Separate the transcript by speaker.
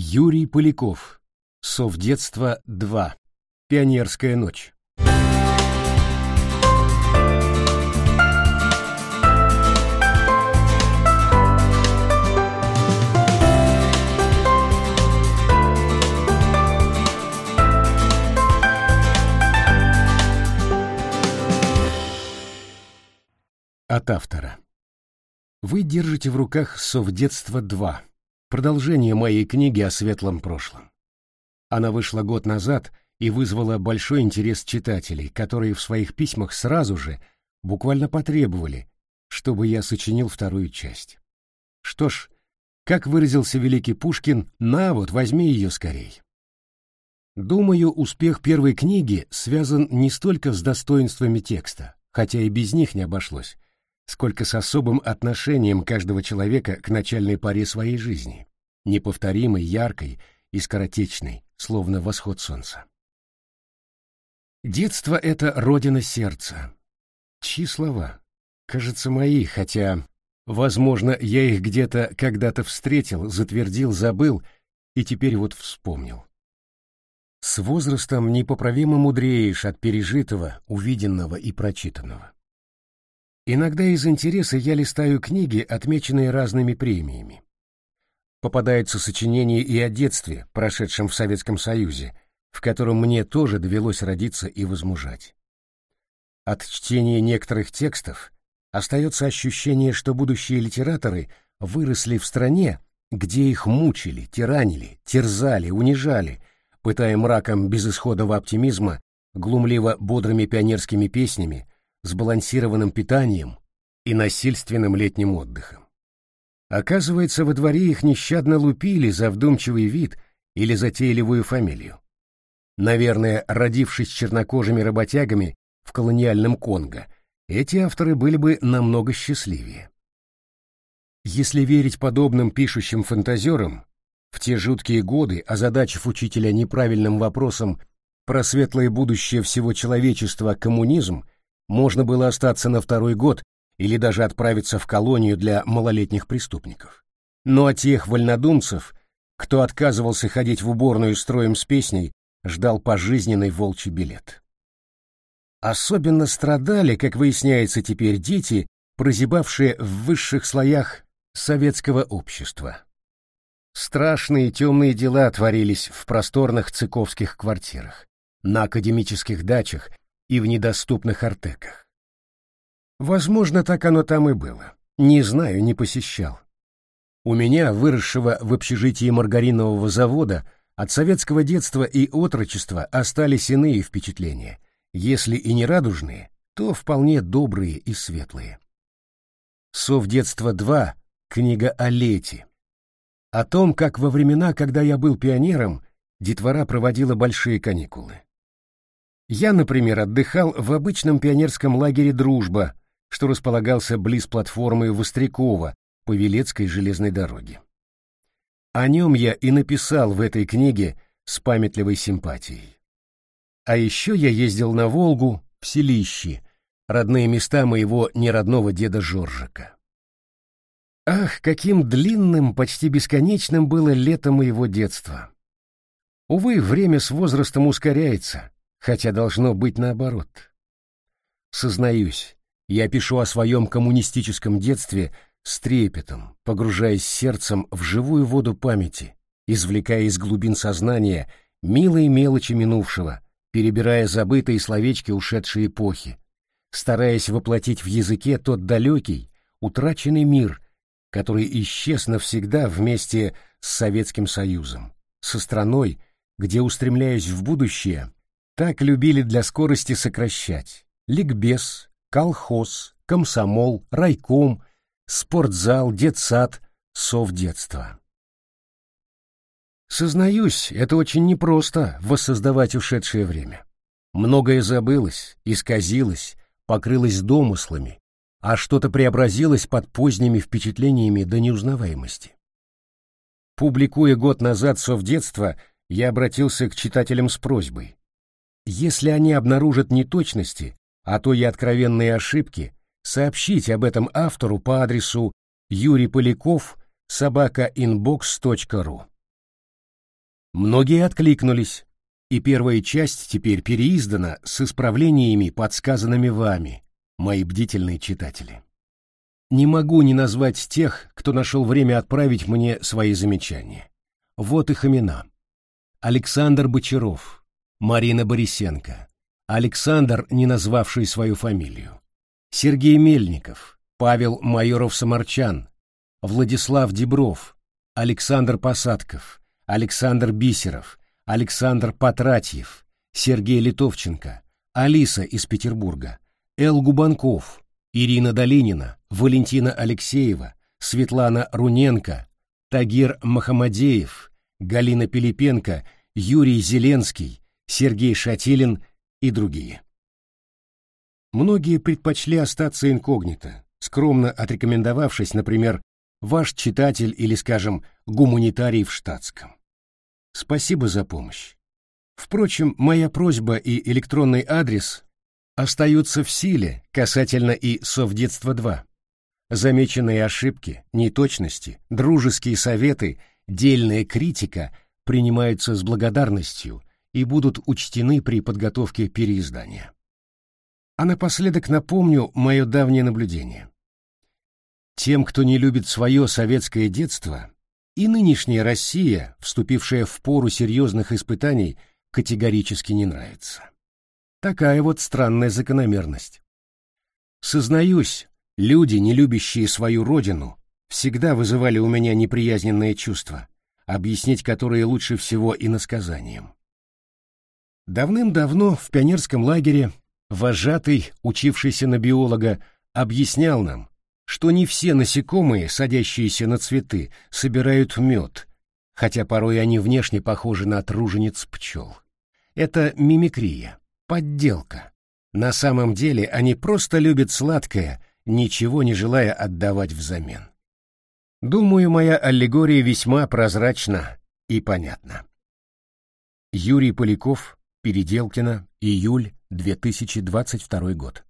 Speaker 1: Юрий Поляков. Совдетство 2. Пионерская ночь. От автора. Вы держите в руках «Совдетство 2», продолжение моей книги о светлом прошлом. Она вышла год назад и вызвала большой интерес читателей, которые в своих письмах сразу же буквально потребовали, чтобы я сочинил вторую часть. Что ж, как выразился великий Пушкин, на вот, возьми ее скорей. Думаю, успех первой книги связан не столько с достоинствами текста, хотя и без них не обошлось, сколько с особым отношением каждого человека к начальной паре своей жизни, неповторимой, яркой и скоротечной, словно восход солнца. Детство — это родина сердца. Чьи слова? Кажется, мои, хотя, возможно, я их где-то когда-то встретил, затвердил, забыл и теперь вот вспомнил. С возрастом непоправимо мудреешь от пережитого, увиденного и прочитанного. Иногда из интереса я листаю книги, отмеченные разными премиями. Попадаются сочинения и о детстве, прошедшем в Советском Союзе, в котором мне тоже довелось родиться и возмужать. От чтения некоторых текстов остается ощущение, что будущие литераторы выросли в стране, где их мучили, тиранили, терзали, унижали, пытая мраком безысходного оптимизма, глумливо бодрыми пионерскими песнями, сбалансированным питанием и насильственным летним отдыхом. Оказывается, во дворе их нещадно лупили за вдумчивый вид или затейливую фамилию. Наверное, родившись чернокожими работягами в колониальном Конго, эти авторы были бы намного счастливее. Если верить подобным пишущим фантазерам, в те жуткие годы, озадачив учителя неправильным вопросом про светлое будущее всего человечества коммунизм, можно было остаться на второй год или даже отправиться в колонию для малолетних преступников. Но от тех вольнодумцев, кто отказывался ходить в уборную строем с песней, ждал пожизненный волчий билет. Особенно страдали, как выясняется теперь, дети, прозябавшие в высших слоях советского общества. Страшные темные дела творились в просторных цыковских квартирах, на академических дачах и в недоступных артеках. Возможно, так оно там и было. Не знаю, не посещал. У меня, выросшего в общежитии маргаринового завода, от советского детства и отрочества остались иные впечатления, если и не радужные, то вполне добрые и светлые. «Совдетство 2. Книга о лете». О том, как во времена, когда я был пионером, детвора проводила большие каникулы. Я, например, отдыхал в обычном пионерском лагере «Дружба», что располагался близ платформы Вострякова по Велецкой железной дороге. О нем я и написал в этой книге с памятливой симпатией. А еще я ездил на Волгу, в селищи, родные места моего неродного деда Жоржика. Ах, каким длинным, почти бесконечным было лето моего детства. Увы, время с возрастом ускоряется, хотя должно быть наоборот. Сознаюсь, я пишу о своем коммунистическом детстве с трепетом, погружаясь сердцем в живую воду памяти, извлекая из глубин сознания милые мелочи минувшего, перебирая забытые словечки ушедшей эпохи, стараясь воплотить в языке тот далекий, утраченный мир, который исчез навсегда вместе с Советским Союзом, со страной, где, устремляясь в будущее, так любили для скорости сокращать. Ликбез, колхоз, комсомол, райком, спортзал, детсад, совдетство. Сознаюсь, это очень непросто воссоздавать ушедшее время. Многое забылось, исказилось, покрылось домыслами, а что-то преобразилось под поздними впечатлениями до неузнаваемости. Публикуя год назад совдетство, я обратился к читателям с просьбой если они обнаружат неточности, а то и откровенные ошибки, сообщите об этом автору по адресу Юрий Поляков, собакаinbox.ru. Многие откликнулись, и первая часть теперь переиздана с исправлениями, подсказанными вами, мои бдительные читатели. Не могу не назвать тех, кто нашел время отправить мне свои замечания. Вот их имена. Александр Бочаров, Марина Борисенко, Александр, не назвавший свою фамилию, Сергей Мельников, Павел Майоров-Самарчан, Владислав Дебров, Александр Посадков, Александр Бисеров, Александр Патратьев, Сергей Литовченко, Алиса из Петербурга, Эл Губанков, Ирина Долинина, Валентина Алексеева, Светлана Руненко, Тагир Махамадеев, Галина Пилипенко, Юрий Зеленский, Сергей Шатилин и другие. Многие предпочли остаться инкогнито, скромно отрекомендовавшись, например, «ваш читатель» или, скажем, «гуманитарий в штатском». Спасибо за помощь. Впрочем, моя просьба и электронный адрес остаются в силе касательно и Совдетства-2. Замеченные ошибки, неточности, дружеские советы, дельная критика принимаются с благодарностью и будут учтены при подготовке переиздания. А напоследок напомню мое давнее наблюдение. Тем, кто не любит свое советское детство, и нынешняя Россия, вступившая в пору серьезных испытаний, категорически не нравится. Такая вот странная закономерность. Сознаюсь, люди, не любящие свою родину, всегда вызывали у меня неприязненные чувства, объяснить которые лучше всего иносказанием. Давным-давно в пионерском лагере вожатый, учившийся на биолога, объяснял нам, что не все насекомые, садящиеся на цветы, собирают мед, хотя порой они внешне похожи на тружениц пчел. Это мимикрия. Подделка. На самом деле они просто любят сладкое, ничего не желая отдавать взамен. Думаю, моя аллегория весьма прозрачна и понятна. Юрий Поляков, Переделкино, июль 2022 год.